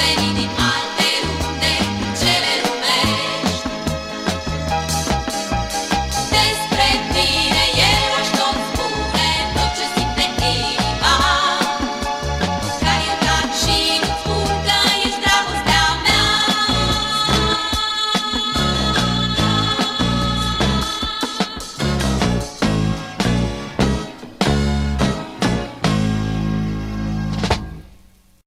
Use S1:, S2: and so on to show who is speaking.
S1: venire